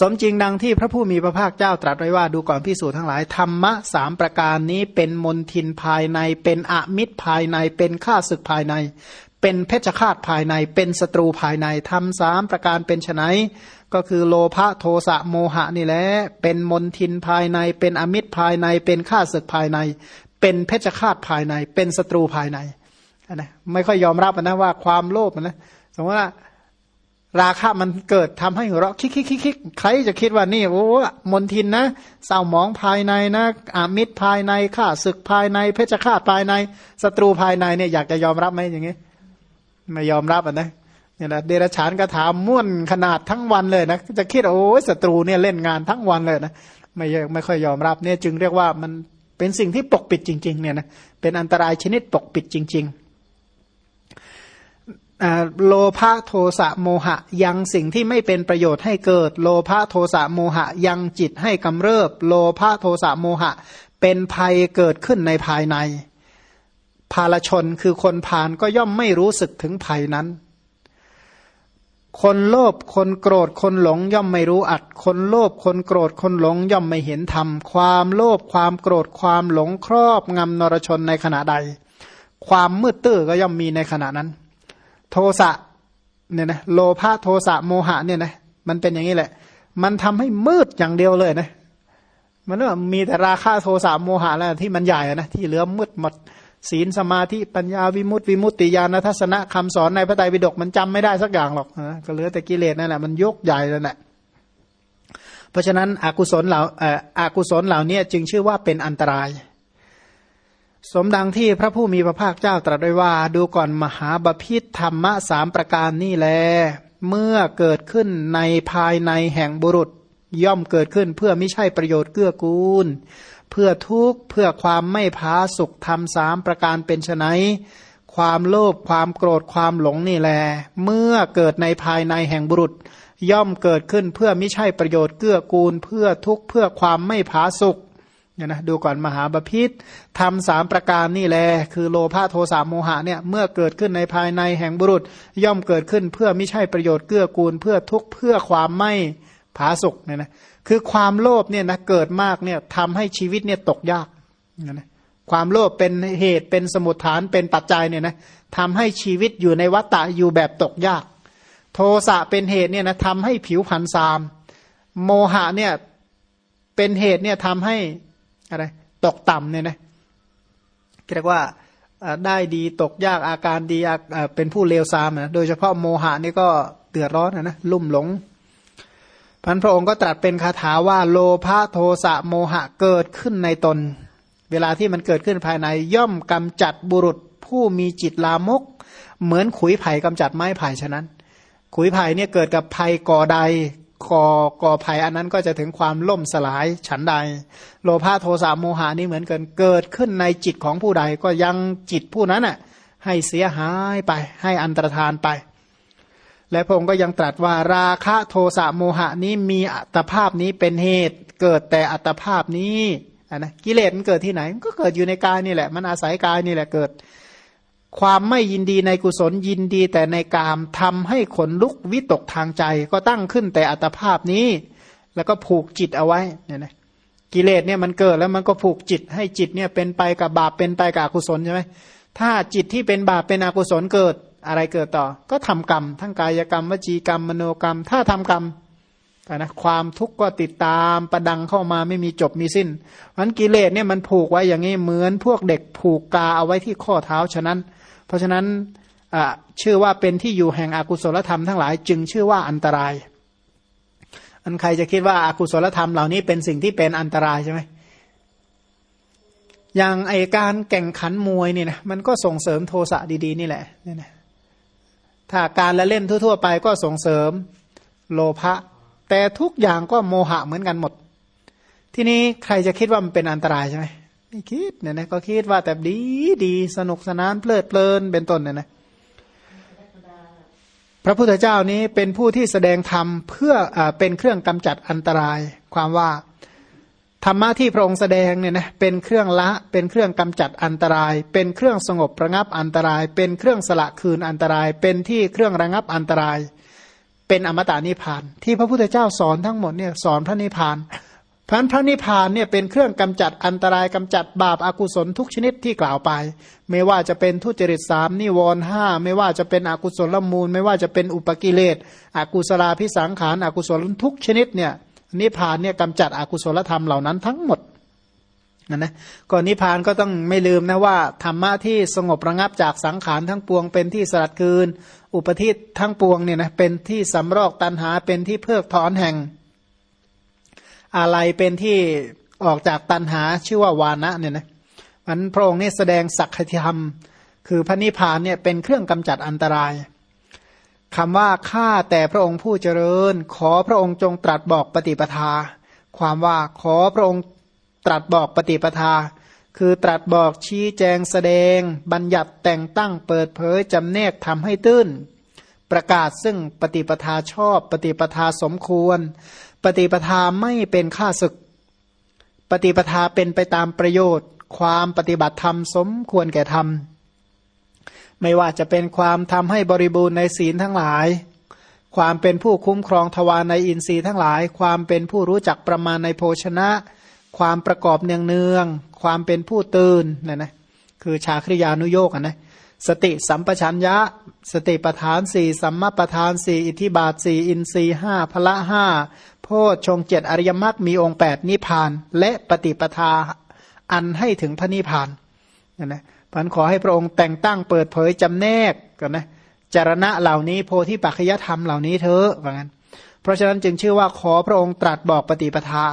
สมจริงดังที่พระผู้มีพระภาคเจ้าตรัสไว้ว่าดูก่อนพิสูจน์ทั้งหลายธรรมะสามประการนี้เป็นมนทินภายใน เป็นอมิตรภายใน เป็นข้าศึกภายใน เป็นเพชฌฆาตภายใน เป็นศัตรูภายในทำสามประการเป็นไนก็คือโลภะโทสะโมหะนี่แหละเป็นมนทินภายใน เป็นอมิตรภายใน เป็นข้าศึกภายใน เป็นเพชฌฆาตภายใน เป็นศัตรูภายในนะไม่ค่อยยอมรับนะว่าความโลภนะสมมติว่า ราคะมันเกิดทำให้หัวเราะคิกคิกคิกคิกใครจะคิดว่านี่โอ้มลทินนะเศร้าหมองภายในนะอมิตรภายในข้าศึกภายใน เพชฌฆาตภายในศัตรูภายในเนี่ยอยากจะยอมรับไหมอย่างงี้ไม่ยอมรับอะนะเนี่ยนะเดรฉานก็ถามม่วนขนาดทั้งวันเลยนะจะคิดโอ้ศัตรูเนี่ยเล่นงานทั้งวันเลยนะไม่ไม่ค่อยยอมรับเนี่ยจึงเรียกว่ามันเป็นสิ่งที่ปกปิดจริง ๆ เนี่ยนะเป็นอันตรายชนิดปกปิดจริง ๆ โลภะโทสะโมหะ ยังสิ่งที่ไม่เป็นประโยชน์ให้เกิด โลภะโทสะโมหะ ยังจิตให้กำเริบ โลภะโทสะโมหะ เป็นภัยเกิดขึ้นในภายใน ภาลชนคือคนผ่านก็ย่อมไม่รู้สึกถึงภัยนั้น คนโลภคนโกรธคนหลงย่อมไม่รู้อัด คนโลภคนโกรธคนหลงย่อมไม่เห็นธรรม ความโลภความโกรธความหลงครอบงำนรชนในขณะใด ความมืดตื้อก็ย่อมมีในขณะนั้น โทสะเนี่ยนะโลภะโทสะโมหะเนี่ยนะมันเป็นอย่างนี้แหละ มันทำให้มืดอย่างเดียวเลยนะมันว่ามีแต่ราคาโทสะโมหะแล้วที่มันใหญ่นะที่เหลือมืดหมด ศีลสมาธิปัญญาวิมุตติวิมุตติญาณทัศนะคำสอนในพระไตรปิฎกมันจำไม่ได้สักอย่างหรอกนะก็เหลือแต่กิเลสนั่นแหละมันยกใหญ่แล้วแหละเพราะฉะนั้นอกุศลเหล่าอ่ออกุศลเหล่านี้จึงชื่อว่าเป็นอันตราย สมดังที่พระผู้มีพระภาคเจ้าตรัสไว้ว่า ดูก่อนมหาบาพิษธรรมะสามประการนี่แล เมื่อเกิดขึ้นในภายในแห่งบุรุษ ย่อมเกิดขึ้นเพื่อไม่ใช่ประโยชน์เกื้อกูล เพื่อทุกข์เพื่อความไม่พาสุขทำสามประการเป็นไฉนความโลภความโกรธความหลงนี่แล เมื่อเกิดในภายในแห่งบุรุษ ย่อมเกิดขึ้นเพื่อไม่ใช่ประโยชน์เกื้อกูล เพื่อทุกข์เพื่อความไม่พาสุข เนี่ยนะดูก่อนมหาบาพิษทำสามประการนี่แหละคือโลภะโทสะโมหะเนี่ยเมื่อเกิดขึ้นในภายในแห่งบุรุษ ย่อมเกิดขึ้นเพื่อไม่ใช่ประโยชน์เกื้อกูล เพื่อทุกข์เพื่อความไม่ผาสุกเนี่ยนะคือความโลภเนี่ยนะเกิดมากเนี่ยทำให้ชีวิตเนี่ยตกยากนะความโลภเป็นเหตุเป็นสมุทฐานเป็นปัจจัยเนี่ยนะทำให้ชีวิตอยู่ในวัฏฏะอยู่แบบตกยาก โทสะเป็นเหตุเนี่ยนะทำให้ผิวพันซาม โมหะเนี่ยเป็นเหตุเนี่ยทำให้ อะไรตกต่ำเนี่ยนะเรียกว่าได้ดีตกยากอาการดีเป็นผู้เลวทรามนะโดยเฉพาะโมหะนี่ก็เดือดร้อนนะนะลุ่มหลงพันพระองค์ก็ตรัสเป็นคาถาว่าโลภะโทสะโมหะเกิดขึ้นในตน เวลาที่มันเกิดขึ้นภายในย่อมกำจัดบุรุษผู้มีจิตลามก เหมือนขุยไผ่กำจัดไม้ไผ่ฉะนั้น ขุยไผ่เนี่ยเกิดกับภัยก่อใด ก่อกอภัยอันนั้นก็จะถึงความล่มสลายฉันใด โลภะโทสะโมหานี่เหมือนกันเกิดขึ้นในจิตของผู้ใดก็ยังจิตผู้นั้นอะให้เสียหายไปให้อันตรธานไป และพระองค์ก็ยังตรัสว่าราคะโทสะโมหะนี้มีอัตภาพนี้เป็นเหตุ เกิดแต่อัตภาพนี้นะกิเลสมันเกิดที่ไหนมันก็เกิดอยู่ในกายนี่แหละ มันอาศัยกายนี่แหละเกิด ความไม่ยินดีในกุศลยินดีแต่ในกามทำให้ขนลุกวิตกทางใจ ก็ตั้งขึ้นแต่อัตภาพนี้ แล้วก็ผูกจิตเอาไว้เนี่ยนะกิเลสเนี่ยมันเกิดแล้วมันก็ผูกจิตให้จิตเนี่ยเป็นไปกับบาปเป็นไปกับอกุศลใช่ไหมถ้าจิตที่เป็นบาปเป็นอกุศลเกิดอะไรเกิดต่อ ก็ทำกรรม ทั้งกายกรรมวจีกรรมมโนกรรม ถ้าทำกรรมนะความทุกข์ก็ติดตามประดังเข้ามาไม่มีจบมีสิ้นมันกิเลสเนี่ยมันผูกไว้อย่างนี้เหมือนพวกเด็กผูกกาเอาไว้ที่ข้อเท้าฉะนั้น พราะฉะนั้นชื่อว่าเป็นที่อยู่แห่งอากุศลธรรมทั้งหลายจึงชื่อว่าอันตราย อันใครจะคิดว่าอากุศลธรรมเหล่านี้เป็นสิ่งที่เป็นอันตรายใช่ไหมอย่างไอการแข่งขันมวยนี่นะมันก็ส่งเสริมโทสะดีๆ นี่แหละนี่นะถ้าการละเล่นทั่วๆไปก็ส่งเสริมโลภะแต่ทุกอย่างก็โมหะเหมือนกันหมด ที่นี้ใครจะคิดว่ามันเป็นอันตรายใช่ไหม ไม่คิดเนี่ยนะก็คิดว่าแต่ดีดีสนุกสนานเพลิดเพลินเป็นต้นเนี่ยนะพระพุทธเจ้านี้เป็นผู้ที่แสดงธรรมเพื่ออเป็นเครื่องกำจัดอันตราย ความว่าธรรมะที่พระองค์แสดงเนี่ยนะเป็นเครื่องละเป็นเครื่องกำจัดอันตราย เป็นเครื่องสงบระงับอันตราย เป็นเครื่องสละคืนอันตราย เป็นที่เครื่องระงับอันตราย เป็นอมตะนิพพาน ที่พระพุทธเจ้าสอนทั้งหมดเนี่ยสอนพระนิพพาน พราะพระนิพพานเนี่ยเป็นเครื่องกำจัดอันตรายกำจัดบาปอากุศลทุกชนิดที่กล่าวไป ไม่ว่าจะเป็นทุจริตสามนิวรห้าไม่ว่าจะเป็นอกุศลละมูล ไม่ว่าจะเป็นอุปกิเลสอกุศลาพิสังขารอกุศลทุกชนิดเนี่ยนิพพานเนี่ยกำจัดอกุศลธรรมเหล่านั้นทั้งหมดนะนะก่อนนิพพานก็ต้องไม่ลืมนะว่าธรรมะที่สงบระงับจากสังขารทั้งปวงเป็นที่สลัดคืน อุปธิทั้งปวงเนี่ยนะเป็นที่สำรอกตันหาเป็นที่เพิกถอนแห่ง อะไรเป็นที่ออกจากตันหาชื่อว่าวานะเนี่ยนะมันพระองค์นี่แสดงสักขธรรม คือพระนิพพานเนี่ยเป็นเครื่องกำจัดอันตรายคำว่าข้าแต่พระองค์ผู้เจริญ ขอพระองค์จงตรัสบอกปฏิปทา ความว่าขอพระองค์ตรัสบอกปฏิปทา คือตรัสบอกชี้แจงแสดง บัญญัติแต่งตั้งเปิดเผยจำแนกทำให้ตื้น ประกาศซึ่งปฏิปทาชอบปฏิปทาสมควร ปฏิปทาไม่เป็นข้าศึก ปฏิปทาเป็นไปตามประโยชน์ ความปฏิบัติธรรมสมควรแก่ธรรม ไม่ว่าจะเป็นความทำให้บริบูรณ์ในศีลทั้งหลาย ความเป็นผู้คุ้มครองทวารในอินทรีย์ทั้งหลาย ความเป็นผู้รู้จักประมาณในโภชนะ ความประกอบเนืองเนืองความเป็นผู้ตื่นนะนะคือชาคริยานุโยกนะสติสัมปชัญญะ สติปทานสี่สัมมาปทานสี่อิทิบาทสี่อินทรีห้าพละห้า โพชงเจ็ดอริยมรรคมีองค์แปดนิพาน และปฏิปทาอันให้ถึงพระนิพานนะนะพันขอให้พระองค์แต่งตั้งเปิดเผยจำแนกกันนะจารณะเหล่านี้โพธิปัจจยธรรมเหล่านี้เถอะว่างั้น เพราะฉะนั้นจึงชื่อว่าขอพระองค์ตรัสบอกปฏิปทา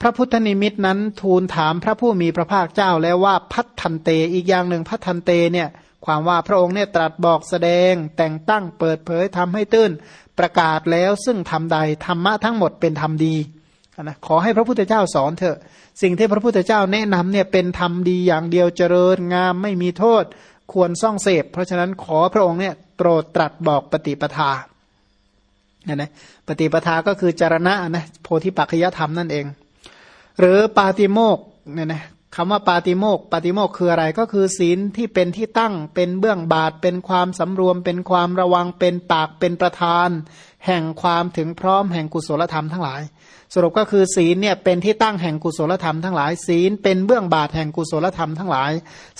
พระพุทธนิมิตนั้นทูลถามพระผู้มีพระภาคเจ้าแล้วว่าพัฒทันเตอีกอย่างหนึ่งพัฒทันเตเนี่ยความว่าพระองค์เนี่ยตรัสบอกแสดงแต่งตั้งเปิดเผยทำให้ตื้น ประกาศแล้วซึ่งทำใดธรรมะทั้งหมดเป็นธรรมดีนะขอให้พระพุทธเจ้าสอนเถอะ สิ่งที่พระพุทธเจ้าแนะนำเนี่ยเป็นธรรมดีอย่างเดียวเจริญงามไม่มีโทษควรซ่องเสพ เพราะฉะนั้นขอพระองค์เนี่ยโปรดตรัสบอกปฏิปทาเนี่ยนะปฏิปทาก็คือจารณะนะโพธิปัจจยธรรมนั่นเอง หรือปาติโมกเนี่ยนะ คำว่าปาติโมกปาติโมกคืออะไรก็คือศีลที่เป็นที่ตั้งเป็นเบื้องบาท เป็นความสำรวม เป็นความระวังเป็นปากเป็นประธาน แห่งความถึงพร้อมแห่งกุศลธรรมทั้งหลาย สรุปก็คือศีลเนี่ยเป็นที่ตั้งแห่งกุศลธรรมทั้งหลาย ศีลเป็นเบื้องบาทแห่งกุศลธรรมทั้งหลาย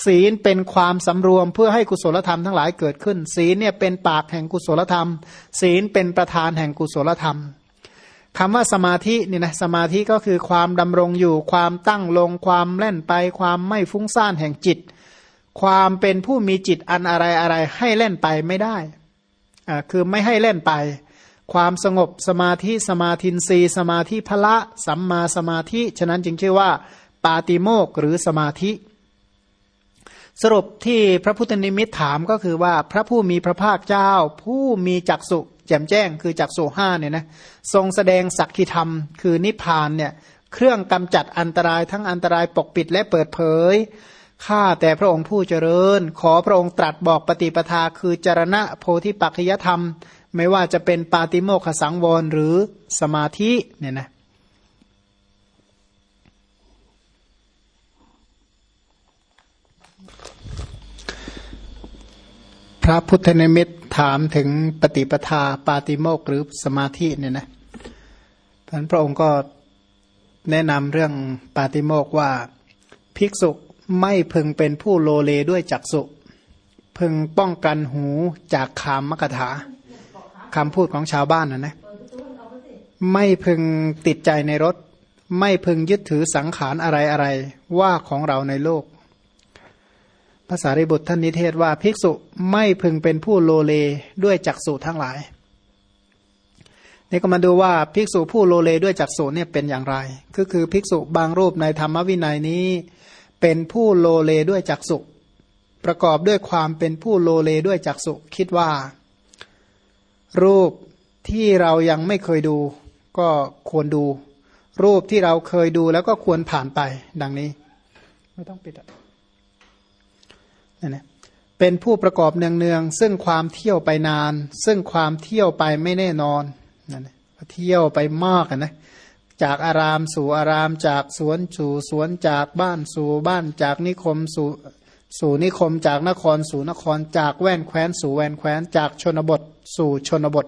ศีลเป็นความสำรวมเพื่อให้กุศลธรรมทั้งหลายเกิดขึ้น ศีลเนี่ยเป็นปากแห่งกุศลธรรม ศีลเป็นประธานแห่งกุศลธรรม คำว่าสมาธิเนี่ยนะสมาธิก็คือความดำรงอยู่ ความตั้งลง ความเล่นไป ความไม่ฟุ้งซ่านแห่งจิต ความเป็นผู้มีจิตอันอะไรอะไรให้เล่นไปไม่ได้อ่าคือไม่ให้เล่นไป ความสงบสมาธิสมาธินรีสมาธิพละสัมมาสมาธิ ฉะนั้นจึงชื่อว่า ปาติโมกหรือสมาธิ สรุปที่พระพุทธนิมิตถามก็คือว่าพระผู้มีพระภาคเจ้า ผู้มีจักสุ แจ่มแจ้งคือจากโซห้าเนี่ยนะทรงแสดงสักขิธรรม คือนิพพานเนี่ยเครื่องกำจัดอันตรายทั้งอันตรายปกปิดและเปิดเผยข้าแต่พระองค์ผู้เจริญ ขอพระองค์ตรัสบอกปฏิปทาคือจรณะโพธิปัจจยธรรม ไม่ว่าจะเป็นปาติโมขสังวรหรือสมาธิเนี่ยนะ ระพุทธนิมิตถามถึงปฏิปทาปาติโมกหรือสมาธิเนี่ยนะท่านพระองค์ก็แนะนำเรื่องปาติโมกว่าภิกษุไม่พึงเป็นผู้โลเลด้วยจักสุพึงป้องกันหูจากขามมกถาคำพูดของชาวบ้านนะนะไม่พึงติดใจในรถ ไม่พึงยึดถือสังขารอะไรอะไรว่าของเราในโลก ภาษาริบุตรท่านนิเทศว่าภิกษุไม่พึงเป็นผู้โลเลด้วยจักษุทั้งหลายนี่ก็มาดูว่าภิกษุผู้โลเลด้วยจักษุเนี่ยเป็นอย่างไร ก็คือภิกษุบางรูปในธรรมวินัยนี้ เป็นผู้โลเลด้วยจักษุประกอบด้วยความเป็นผู้โลเลด้วยจักษุคิดว่า รูปที่เรายังไม่เคยดู ก็ควรดู รูปที่เราเคยดูแล้วก็ควรผ่านไป ดังนี้ ไม่ต้องปิดอะ นี่นะเป็นผู้ประกอบเนืองๆซึ่งความเที่ยวไปนาน ซึ่งความเที่ยวไปไม่แน่นอนนั่นนะเที่ยวไปมากนะจากอารามสู่อารามจากสวนสู่สวนจากบ้านสู่บ้านจากนิคมสู่สู่นิคมจากนครสู่นครจากแว่นแคว้นสู่แว่นแคว้นจากชนบท สู่ชนบท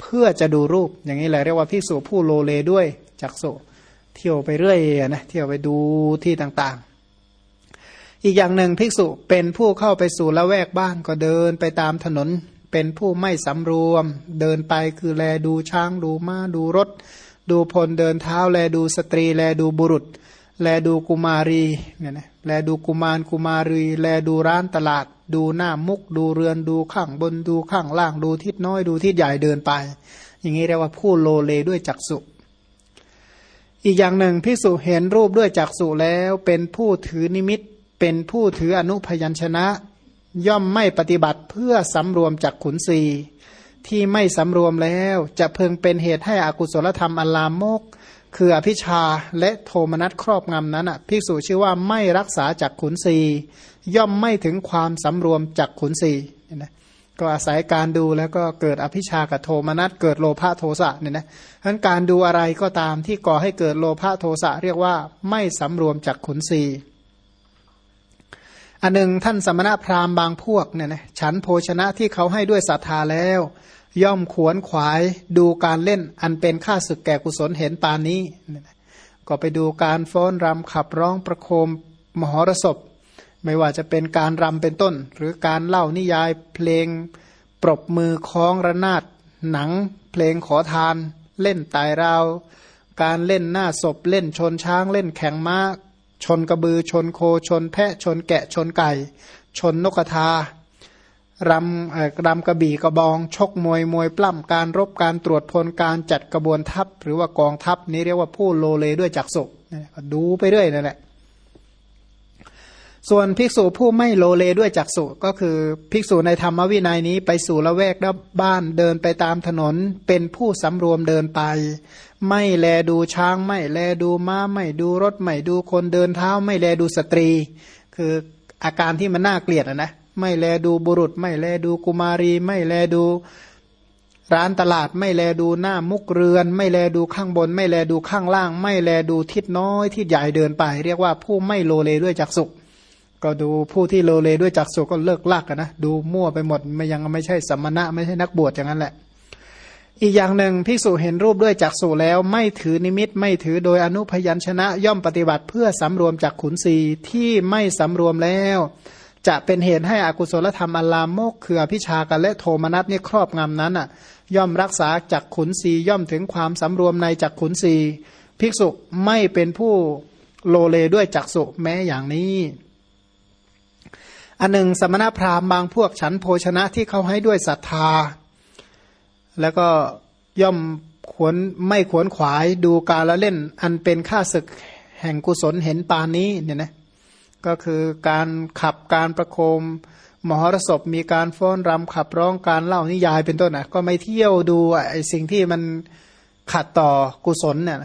เพื่อจะดูรูปอย่างนี้แหละเรียกว่าภิกษุผู้โลเลด้วยจักสุเที่ยวไปเรื่อยนะเที่ยวไปดูที่ต่างๆ อีกอย่างหนึ่งภิกษุเป็นผู้เข้าไปสู่ละแวกบ้านก็เดินไปตามถนน เป็นผู้ไม่สำรวม เดินไปคือแลดูช้างดูม้าดูรถ ดูพลเดินเท้า แลดูสตรี แลดูบุรุษ แลดูกุมารีเนี่ยนะแลดูกุมารกุมารี แลดูร้านตลาด ดูหน้ามุก ดูเรือนดูข้างบนดูข้างล่างดูทิศน้อยดูทิศใหญ่เดินไป อย่างนี้เรียกว่าผู้โลเลด้วยจักสุอีกอย่างหนึ่งพิสุเห็นรูปด้วยจักสุแล้วเป็นผู้ถือนิมิต เป็นผู้ถืออนุพยัญชนะ ย่อมไม่ปฏิบัติเพื่อสำรวมจากขุนศีที่ไม่สำรวมแล้วจะเพึงเป็นเหตุให้อกุศลธรรมอลามก คืออภิชาและโทมนัสครอบงำนั้นอะพิสุชื่อว่าไม่รักษาจากขุนศีย่อมไม่ถึงความสำรวมจากขุนศีนะก็อาศัยการดูแล้วก็เกิดอภิชากับโทมนัสเกิดโลภะโทสะเนี่ยนะฉะนั้นการดูอะไรก็ตามที่ก่อให้เกิดโลภะโทสะเรียกว่าไม่สำรวมจากขุนศี อันหนึ่งท่านสมณะพราหมณ์บางพวกเนี่ยนะฉันโภชนะที่เขาให้ด้วยศรัทธาแล้ว ย่อมขวนขวายดูการเล่นอันเป็นค่าศึกแก่กุศลเห็นปานนี้ ก็ไปดูการฟ้อนรำขับร้องประโคมมหรสพ ไม่ว่าจะเป็นการรำเป็นต้น หรือการเล่านิยายเพลงปรบมือคล้องระนาด หนัง เพลงขอทาน เล่นตายราว การเล่นหน้าศพเล่นชนช้างเล่นแข่งม้า ชนกระบือชนโคชนแพะชนแกะชนไก่ ชนนกกระทารำรำกระบี่กระบอง ชกมวยมวยปล้ำการรบการตรวจพลการจัดกระบวนทัพ หรือว่ากองทัพนี้เรียกว่าผู้โลเลด้วยจักสุดูไปเรื่อยนั่นแหละ ส่วนภิกษุผู้ไม่โลเลด้วยจักษุก็คือภิกษุในธรรมวินัยนี้ไปสู่ละแวกบ้านเดินไปตามถนนเป็นผู้สำรวมเดินไป ไม่แลดูช้างไม่แลดูม้าไม่ดูรถไม่ดูคนเดินเท้า ไม่แลดูสตรี คืออาการที่มันน่าเกลียดนะไม่แลดูบุรุษ ไม่แลดูกุมารี ไม่แลดูร้านตลาดไม่แลดูหน้ามุกเรือน ไม่แลดูข้างบน ไม่แลดูข้างล่าง ไม่แลดูทิศน้อยทิศใหญ่เดินไป เรียกว่าผู้ไม่โลเลด้วยจักษุก็ดูผู้ที่โลเลด้วยจักสุก็เลิกลากกันนะดูมั่วไปหมดไม่ยังไม่ใช่สัมมณะไม่ใช่นักบวชอย่างนั้นแหละ อีกอย่างหนึ่งภิกษุเห็นรูปด้วยจักสุแล้วไม่ถือนิมิตไม่ถือโดยอนุพยัญชนะย่อมปฏิบัติเพื่อสำรวมจากขุนศีที่ไม่สำรวมแล้ว จะเป็นเหตุให้อกุศลธรรมอลามโมกคืออภิชากันและโทมนัสนี่ครอบงำนั้นอะ ย่อมรักษาจากขุนศีย่อมถึงความสำรวมในจากขุนศีภิกษุไม่เป็นผู้โลเลด้วยจักสุแม้อย่างนี้อันหนึ่งสมณพราหมณ์บางพวกฉันโภชนะที่เขาให้ด้วยศรัทธา แล้วก็ย่อมขวนไม่ขวนขวายดูการละเล่น อันเป็นค่าศึกแห่งกุศลเห็นปานนี้เนี่ยนะก็คือการขับการประโคมมหรสพมีการฟ้อนรำขับร้องการเล่านิยายเป็นต้นนะก็ไม่เที่ยวดูไอ้สิ่งที่มันขัดต่อกุศลเนี่ย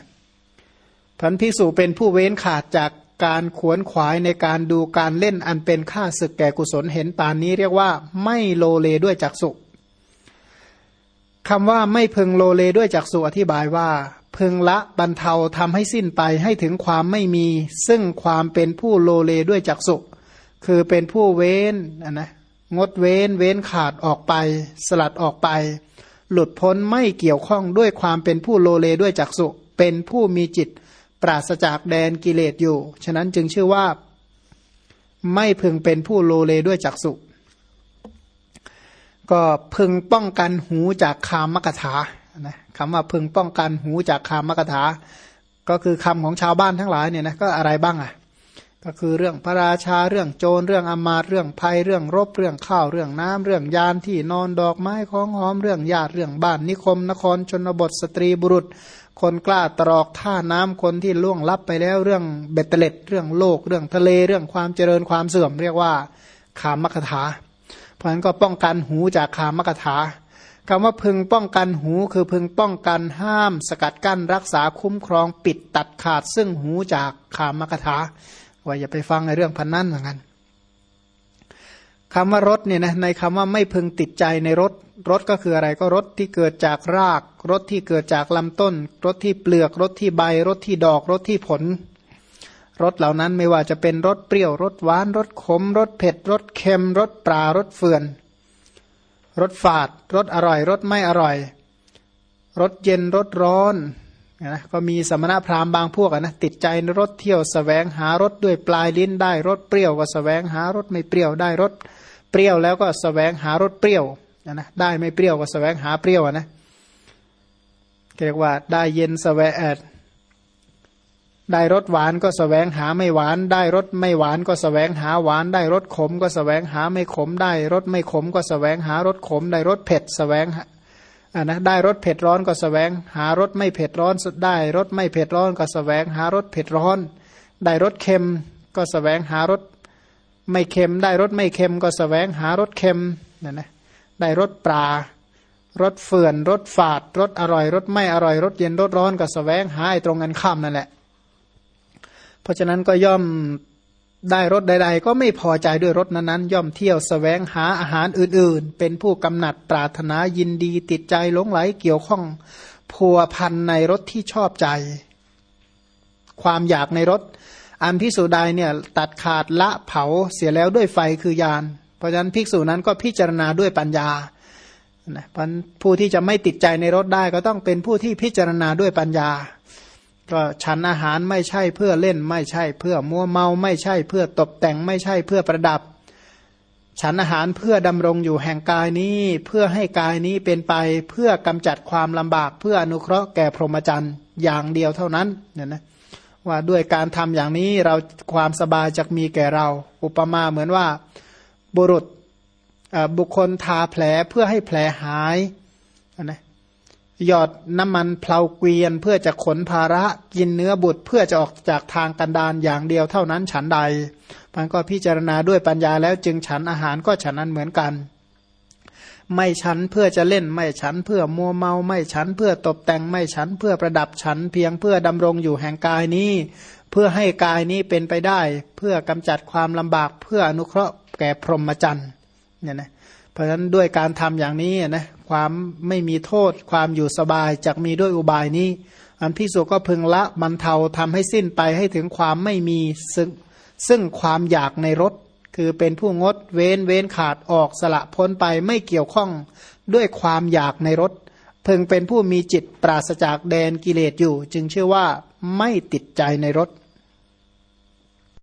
พันพิสูเป็นผู้เว้นขาดจากการขวนขวายในการดูการเล่นอันเป็นค่าศึกแก่กุศลเห็นปานนี้เรียกว่าไม่โลเลด้วยจักสุ คำว่าไม่พึงโลเลด้วยจักสุอธิบายว่า พึงละบรรเทาทำให้สิ้นไปให้ถึงความไม่มี ซึ่งความเป็นผู้โลเลด้วยจักสุคือเป็นผู้เว้นนะงดเว้นเว้นขาดออกไป สลัดออกไป หลุดพ้นไม่เกี่ยวข้องด้วยความเป็นผู้โลเลด้วยจักสุเป็นผู้มีจิต ปราศจากแดนกิเลสอยู่ ฉะนั้นจึงชื่อว่า ไม่พึงเป็นผู้โลเลด้วยจักสุ ก็พึงป้องกันหูจากคามกถานะคำว่าพึงป้องกันหูจากคามกถา ก็คือคำของชาวบ้านทั้งหลายเนี่ยนะก็อะไรบ้างอะ ก็คือเรื่องพระราชาเรื่องโจรเรื่องอมาตเรื่องภัยเรื่องรบเรื่องข้าวเรื่องน้ำเรื่องยานที่นอนดอกไม้ของหอมเรื่องญาติเรื่องบ้านนิคม นครชนบทสตรีบุรุษ คนกล้าตรอกท่าน้ำคนที่ล่วงลับไปแล้วเรื่องเบ็ดเตล็ดเรื่องโลก เรื่องทะเลเรื่องความเจริญความเสื่อมเรียกว่าขามกถา ราะฉะนั้นก็ป้องกันหูจากขามกถาคำว่าพึงป้องกันหูคือพึงป้องกันห้าม สกัดกั้นรักษาคุ้มครองปิดตัดขาดซึ่งหูจากขามกถาว่าอย่าไปฟังในเรื่องพันนั้นเหมือนกันคำว่ารถเนี่ยนะในคำว่าไม่พึงติดใจในรถรถก็คืออะไรก็รถที่เกิดจากรากรถที่เกิดจากลำต้นรถที่เปลือกรถที่ใบรถที่ดอกรถที่ผล รถเหล่านั้นไม่ว่าจะเป็นรสเปรี้ยวรสหวานรสขมรสเผ็ดรสเค็มรสปลารสเฟื่อนรสฝาดรสอร่อยรสไม่อร่อยรถเย็นรถร้อนนะก็มีสมณพราหมณ์บางพวกนะติดใจรถเที่ยวสแสวงหารถด้วยปลายลิ้นได้รถเปรี้ยวก็สแสวงหารถไม่เปรี้ยวได้รถเปรี้ยวแล้วก็สแสวงหารถเปรี้ยวนะได้ไม่เปรี้ยวก็สแสวงหาเปรี้ยวนะเรียกว่าได้เย็นสแสวง ได้รสหวานก็สแสวงหาไม่หวาน ได้รสไม่หวานก็สแสวงหาหวาน ได้รสขมก็สแสวงหาไม่ขม ได้รสไม่ขมก็สแสวงหารสขม ได้รสเผ็ดสแสวงอ่านะได้รสเผ็ดร้อนก็สแสวงหารสไม่เผ็ดร้อนได้รสไม่เผ็ดร้อนก็สแสวงหารสเผ็ดร้อน ได้รสเค็มก็สแสวงหารสไม่เค็ม ได้รสไม่เค็มก็สแสวงหารสเค็มนั่นนะได้รสปลารสเฟื่อนรสฝาดรสอร่อยรสไม่อร่อยรสเย็นรสร้อนก็สแสวงหาตรงกันข้ามนั่นแหละ เพราะฉะนั้นก็ย่อมได้รสใด ๆ ก็ไม่พอใจด้วยรสนั้นๆ ย่อมเที่ยวสแสวงหาอาหารอื่นๆ เป็นผู้กำหนัดปรารถนายินดีติดใจหลงไหลเกี่ยวข้องพัวพันในรสที่ชอบใจ ความอยากในรสอันพิสูจใดเนี่ยตัดขาดละเผาเสียแล้วด้วยไฟคือยาน เพราะฉะนั้นภิกษุนั้นก็พิจารณาด้วยปัญญาผู้ที่จะไม่ติดใจในรสได้ก็ต้องเป็นผู้ที่พิจารณาด้วยปัญญา ก็ฉันอาหารไม่ใช่เพื่อเล่นไม่ใช่ เพื่อมัวเมาไม่ใช่ เพื่อตกแต่งไม่ใช่เพื่อประดับ ฉันอาหารเพื่อดำรงอยู่แห่งกายนี้เพื่อให้กายนี้เป็นไปเพื่อกำจัดความลำบาก เพื่ออนุเคราะห์แก่พรหมจรรย์อย่างเดียวเท่านั้นเนี่ยนะว่าด้วยการทำอย่างนี้เราความสบายจะมีแก่เรา อุปมาเหมือนว่าบุรุษบุคคลทาแผลเพื่อให้แผลหายนะ หยอดน้ำมันเพลาเกวียนเพื่อจะขนภาระกินเนื้อบุตรเพื่อจะออกจากทางกันดานอย่างเดียวเท่านั้นฉันใด มันก็พิจารณาด้วยปัญญาแล้วจึงฉันอาหารก็ฉันนั้นเหมือนกัน ไม่ฉันเพื่อจะเล่นไม่ฉันเพื่อมัวเมาไม่ฉันเพื่อตกแต่งไม่ฉันเพื่อประดับฉันเพียงเพื่อดำรงอยู่แห่งกายนี้ เพื่อให้กายนี้เป็นไปได้ เพื่อกำจัดความลำบากเพื่ออนุเคราะห์แก่พรหมจรรย์เนี่ยนะ เพราะฉะนั้นด้วยการทำอย่างนี้นะความไม่มีโทษความอยู่สบายจะมีด้วยอุบายนี้ อันพิสุก็พึงละบรรเทาทำให้สิ้นไปให้ถึงความไม่มีซึ่งซึ่งความอยากในรถคือเป็นผู้งดเว้นเว้นขาดออกสละพ้นไปไม่เกี่ยวข้องด้วยความอยากในรถพึงเป็นผู้มีจิตปราศจากแดนกิเลสอยู่ จึงเชื่อว่าไม่ติดใจในรถ